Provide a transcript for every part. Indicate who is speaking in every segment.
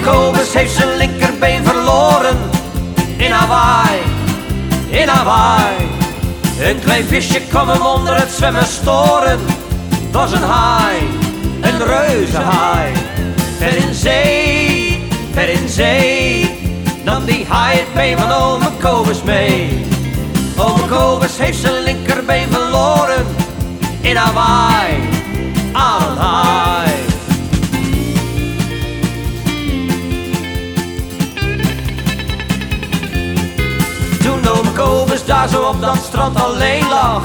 Speaker 1: Ome Kobus heeft zijn linkerbeen verloren in Hawaii, in Hawaii. Een klein visje kwam hem onder het zwemmen storen. Het was een haai, een reuze haai. Ver in zee, ver in zee, nam die haai het been van ome Kobus mee. Ome Kobus heeft zijn linkerbeen verloren in Hawaii, zo op dat strand alleen lag.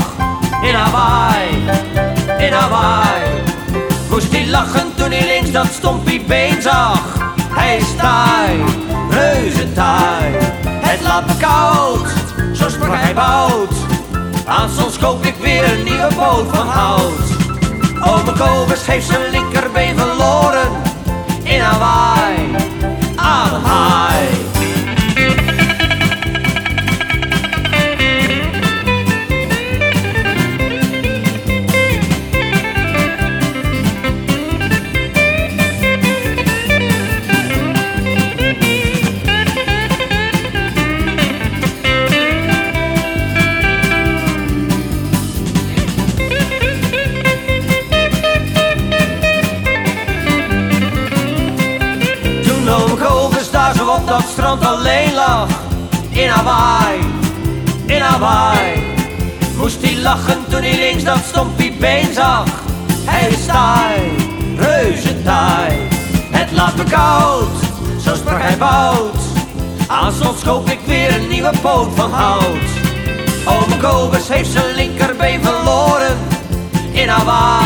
Speaker 1: In Hawaii, in Hawaii. Moest hij lachen toen hij links dat stompie been zag. Hij is taai, reuze taai. Het laat koud, zo sprak hij bout. Aan soms koop ik weer een nieuwe boot van hout. Ome Kobus heeft zijn linkerbeen verloren op dat strand alleen lag. In Hawaii, in Hawaii. Moest hij lachen toen hij links dat stompie been zag. Hij is taai, reuze taai. Het laat me koud, zo sprak hij bout. Aanstonds koop ik weer een nieuwe poot van hout. Ome Kobus heeft zijn linkerbeen verloren. In Hawaii,